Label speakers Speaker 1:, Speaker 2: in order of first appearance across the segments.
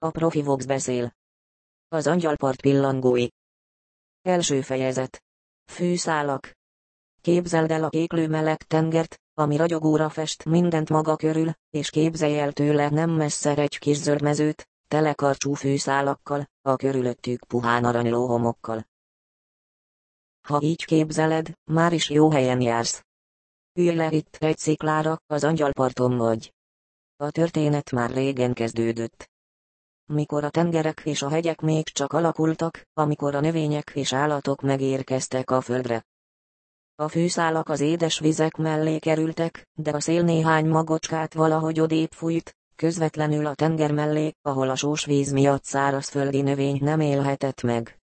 Speaker 1: A profi Vox beszél. Az angyalpart pillangói. Első fejezet. Fűszálak. Képzeld el a kéklő meleg tengert, ami ragyogóra fest mindent maga körül, és képzelj el tőle nem messze egy kis zöld mezőt, telekarcsú fűszálakkal, a körülöttük puhán aranyló homokkal. Ha így képzeled, már is jó helyen jársz. Ülj le itt egy sziklára, az angyalparton vagy. A történet már régen kezdődött. Mikor a tengerek és a hegyek még csak alakultak, amikor a növények és állatok megérkeztek a földre. A fűszálak az édes vizek mellé kerültek, de a szél néhány magocskát valahogy odébb fújt, közvetlenül a tenger mellé, ahol a sós víz miatt szárazföldi növény nem élhetett meg.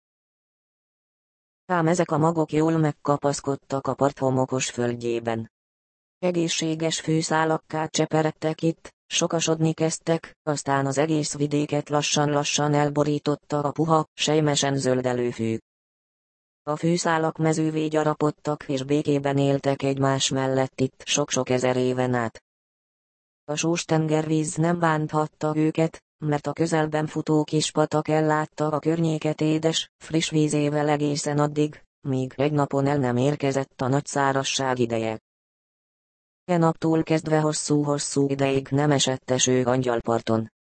Speaker 1: Ám ezek a magok jól megkapaszkodtak a part homokos földjében. Egészséges fűszálakká cseperedtek itt, sokasodni kezdtek, aztán az egész vidéket lassan-lassan elborította a puha, sejmesen zöldelő fű. A fűszálak mezővé gyarapodtak és békében éltek egymás mellett itt sok-sok ezer éven át. A sós tengervíz nem bánthatta őket, mert a közelben futó kis patak ellátta a környéket édes, friss vízével egészen addig, míg egy napon el nem érkezett a nagy szárasság ideje. E naptól kezdve hosszú-hosszú ideig nem esett eső angyalparton.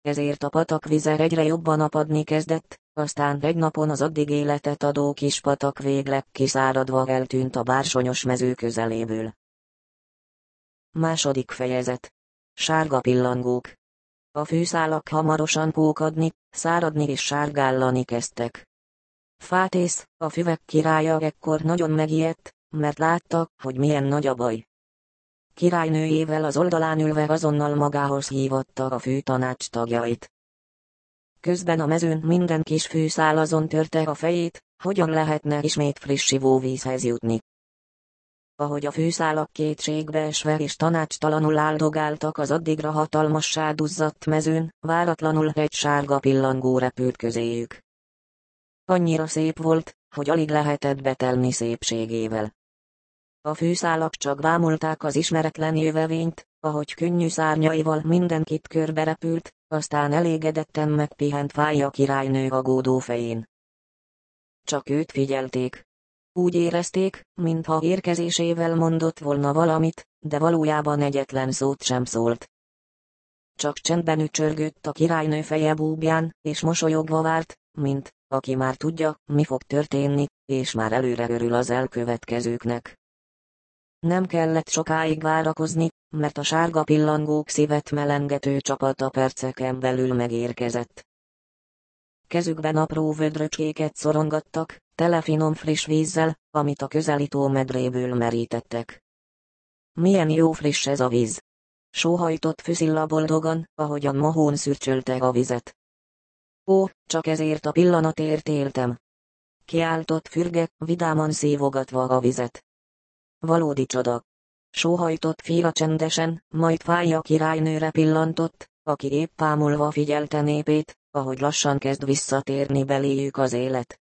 Speaker 1: Ezért a patak vize egyre jobban apadni kezdett, aztán egy napon az addig életet adó kis patak végleg kiszáradva eltűnt a bársonyos mező közeléből. Második fejezet. Sárga pillangók. A fűszálak hamarosan pókadni, száradni és sárgállani kezdtek. Fátész, a füvek királya ekkor nagyon megijedt, mert látta, hogy milyen nagy a baj királynőjével az oldalán ülve azonnal magához hívotta a főtanács tagjait. Közben a mezőn minden kis fűszál azon törte a fejét, hogyan lehetne ismét friss ivóvízhez jutni. Ahogy a fűszálak kétségbe esve és tanácstalanul áldogáltak az addigra hatalmassá duzzadt mezőn, váratlanul egy sárga pillangó repült közéjük. Annyira szép volt, hogy alig lehetett betelni szépségével. A fűszálak csak bámulták az ismeretlen jövevényt, ahogy könnyű szárnyaival mindenkit körbe repült, aztán elégedetten megpihent fája királynő agódó fején. Csak őt figyelték. Úgy érezték, mintha érkezésével mondott volna valamit, de valójában egyetlen szót sem szólt. Csak csendben ücsörgött a királynő feje búbján, és mosolyogva várt, mint, aki már tudja, mi fog történni, és már előre örül az elkövetkezőknek. Nem kellett sokáig várakozni, mert a sárga pillangók szívet melengető csapata perceken belül megérkezett. Kezükben apró vödröcskéket szorongattak, tele finom friss vízzel, amit a közelító medréből merítettek. Milyen jó friss ez a víz! Sóhajtott Füzilla boldogan, ahogyan mohón szürcsölte a vizet. Ó, csak ezért a pillanatért éltem! Kiáltott fürge, vidáman szívogatva a vizet. Valódi csoda. Sóhajtott fia csendesen, majd fája királynőre pillantott, aki épp pámulva figyelte népét, ahogy lassan kezd visszatérni beléjük az élet.